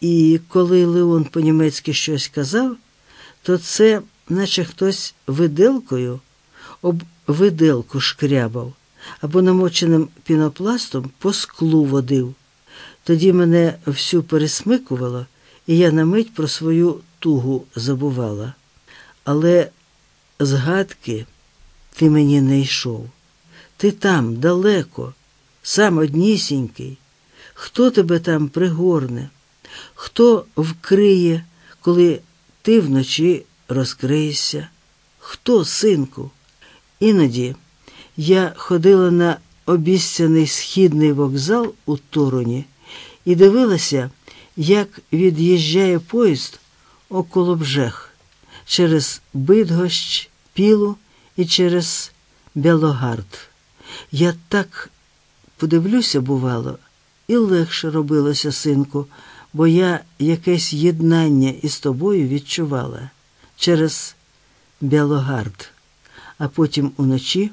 І коли Леон по-німецьки щось казав, то це, наче хтось виделкою об виделку шкрябав або намоченим пінопластом по склу водив. Тоді мене всю пересмикувало, і я на мить про свою тугу забувала. Але згадки ти мені не йшов. Ти там далеко, сам однісінький. Хто тебе там пригорне? Хто вкриє, коли ти вночі розкриєшся? Хто, синку? Іноді я ходила на обіцяний східний вокзал у Тороні і дивилася, як від'їжджає поїзд около бжех через Бидгощ, Пілу і через Бялогард. Я так подивлюся, бувало, і легше робилося, синку, бо я якесь єднання із тобою відчувала через Бялогард. А потім уночі,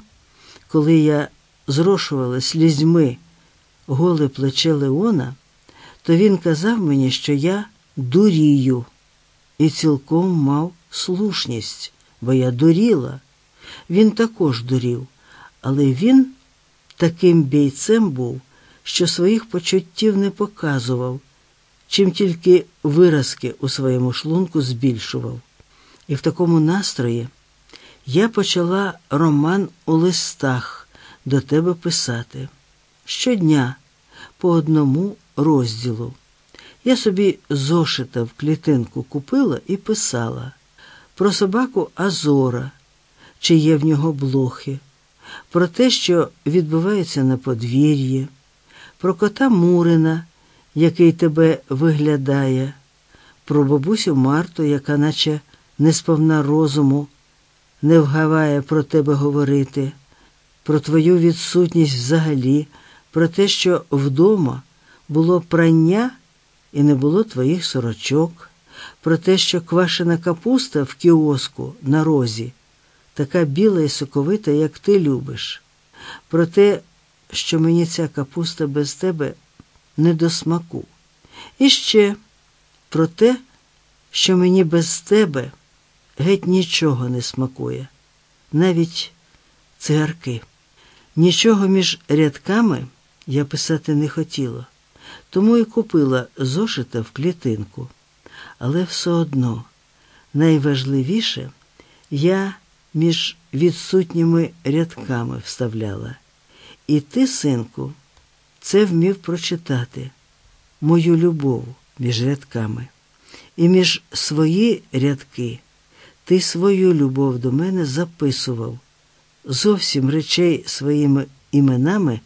коли я зрошувала слізьми голе плече Леона, то він казав мені, що я дурію, і цілком мав слушність, бо я дуріла. Він також дурів, але він таким бійцем був, що своїх почуттів не показував, чим тільки виразки у своєму шлунку збільшував. І в такому настрої я почала роман у листах до тебе писати. Щодня по одному розділу. Я собі зошита в клітинку купила і писала про собаку Азора, чи є в нього блохи, про те, що відбувається на подвір'ї, про кота Мурина, який тебе виглядає, про бабусю Марту, яка, наче не сповна розуму, не вгаває про тебе говорити, про твою відсутність взагалі, про те, що вдома було прання і не було твоїх сорочок, про те, що квашена капуста в кіоску на розі, така біла і соковита, як ти любиш, про те, що мені ця капуста без тебе не до смаку. І ще про те, що мені без тебе геть нічого не смакує, навіть цигарки. Нічого між рядками я писати не хотіла, тому і купила зошита в клітинку. Але все одно найважливіше я між відсутніми рядками вставляла. І ти, синку, це вмів прочитати, мою любов між рядками. І між свої рядки ти свою любов до мене записував, зовсім речей своїми іменами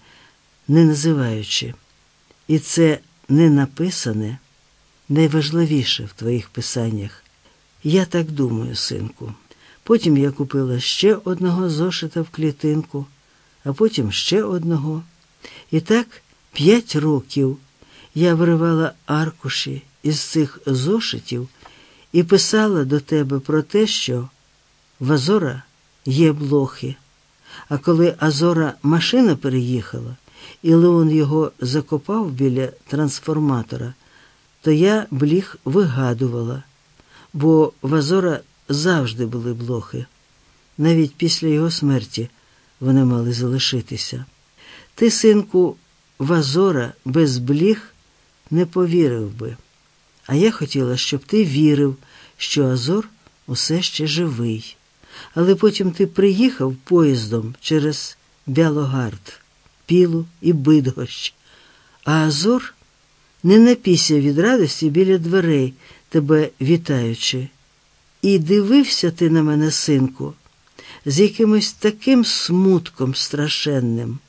не називаючи. І це не написане найважливіше в твоїх писаннях. Я так думаю, синку. Потім я купила ще одного зошита в клітинку, а потім ще одного. І так п'ять років я виривала аркуші із цих зошитів і писала до тебе про те, що в Азора є блохи. А коли Азора машина переїхала, і Леон його закопав біля трансформатора, то я бліх вигадувала, бо в Азора завжди були блохи. Навіть після його смерті вони мали залишитися. Ти, синку, в Азора без бліх не повірив би. А я хотіла, щоб ти вірив, що Азор усе ще живий. Але потім ти приїхав поїздом через Бялогард, Пілу і Бидгощ, а Азор не напісся від радості біля дверей, тебе вітаючи. І дивився ти на мене, синку, з якимось таким смутком страшенним.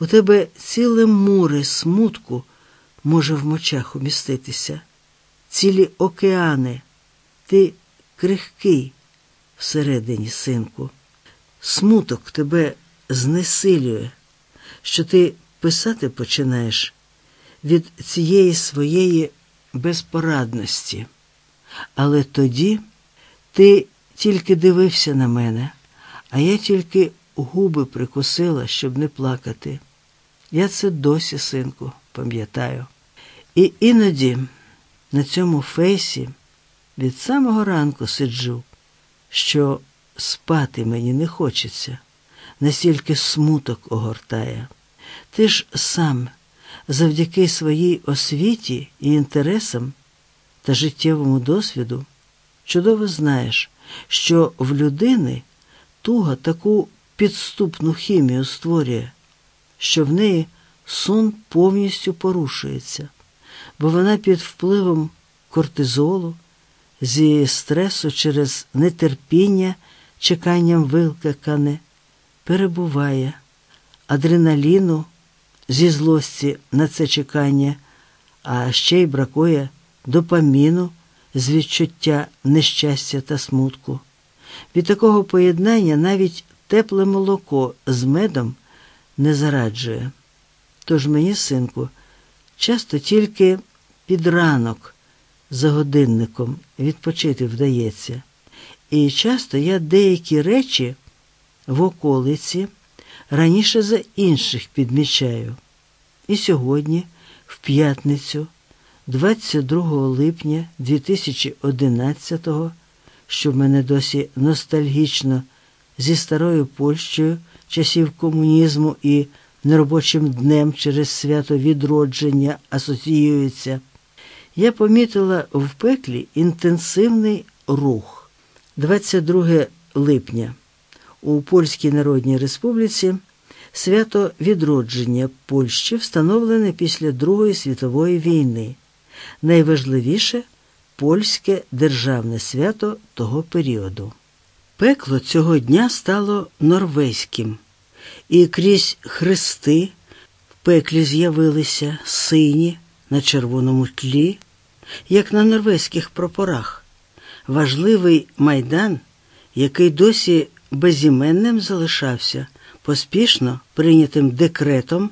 У тебе ціле море смутку може в мочах уміститися, цілі океани, ти крихкий всередині, синку. Смуток тебе знесилює, що ти писати починаєш від цієї своєї безпорадності. Але тоді ти тільки дивився на мене, а я тільки губи прикусила, щоб не плакати. Я це досі, синку, пам'ятаю. І іноді на цьому фейсі від самого ранку сиджу, що спати мені не хочеться, настільки смуток огортає. Ти ж сам завдяки своїй освіті і інтересам та життєвому досвіду чудово знаєш, що в людини туга таку підступну хімію створює, що в неї сон повністю порушується, бо вона під впливом кортизолу, зі стресу через нетерпіння, чеканням викликане, перебуває, адреналіну зі злості на це чекання, а ще й бракує допаміну з відчуття нещастя та смутку. Від такого поєднання навіть тепле молоко з медом не зараджує. Тож мені, синку, часто тільки під ранок за годинником відпочити вдається. І часто я деякі речі в околиці раніше за інших підмічаю. І сьогодні, в п'ятницю, 22 липня 2011-го, що в мене досі ностальгічно зі старою Польщею часів комунізму і неробочим днем через свято відродження асоціюється, я помітила в пеклі інтенсивний рух. 22 липня у Польській Народній Республіці свято відродження Польщі встановлене після Другої світової війни. Найважливіше польське державне свято того періоду. Пекло цього дня стало норвезьким, і крізь хрести в пеклі з'явилися сині на червоному тлі, як на норвезьких прапорах. Важливий майдан, який досі безіменним залишався, поспішно прийнятим декретом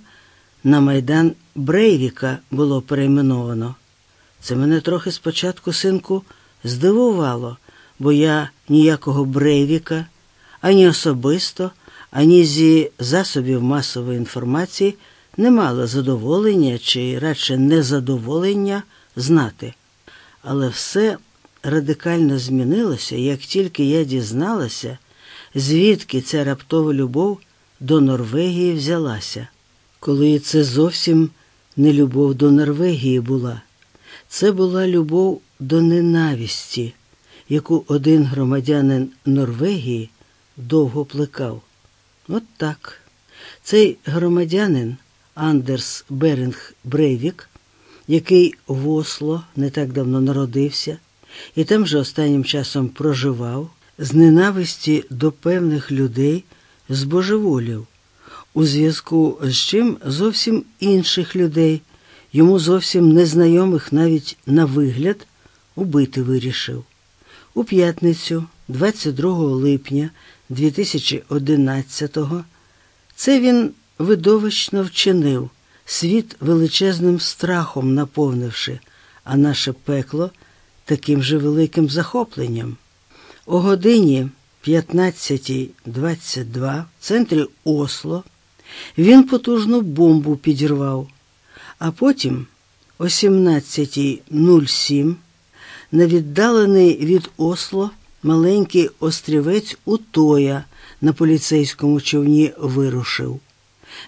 на майдан Брейвіка було перейменовано. Це мене трохи спочатку, синку, здивувало, бо я ніякого Брейвіка ані особисто, ані зі засобів масової інформації не мала задоволення чи радше незадоволення знати. Але все радикально змінилося, як тільки я дізналася, звідки ця раптова любов до Норвегії взялася, коли це зовсім не любов до Норвегії була. Це була любов до ненависті, яку один громадянин Норвегії довго плекав. От так. Цей громадянин Андерс Беринг Брейвік, який в Осло не так давно народився, і там же останнім часом проживав, з ненависті до певних людей збожеволів, у зв'язку з чим зовсім інших людей йому зовсім незнайомих навіть на вигляд, убити вирішив. У п'ятницю, 22 липня 2011-го, це він видовищно вчинив, світ величезним страхом наповнивши, а наше пекло таким же великим захопленням. О годині 15.22 в центрі Осло він потужну бомбу підірвав. А потім, о 17.07, на віддалений від Осло маленький острівець Утоя на поліцейському човні вирушив.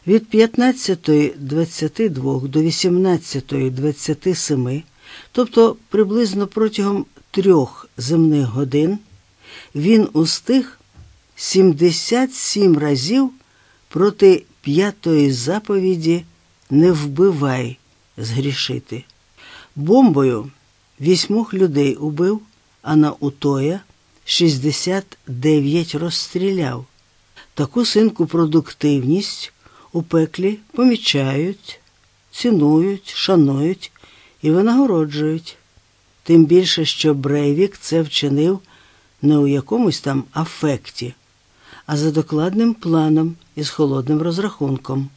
Від 15.22 до 18.27, тобто приблизно протягом трьох земних годин, він устиг 77 разів проти п'ятої заповіді не вбивай згрішити. Бомбою вісьмох людей убив, а на Утоя 69 розстріляв. Таку синку продуктивність у пеклі помічають, цінують, шанують і винагороджують. Тим більше, що Брейвік це вчинив не у якомусь там афекті, а за докладним планом і з холодним розрахунком.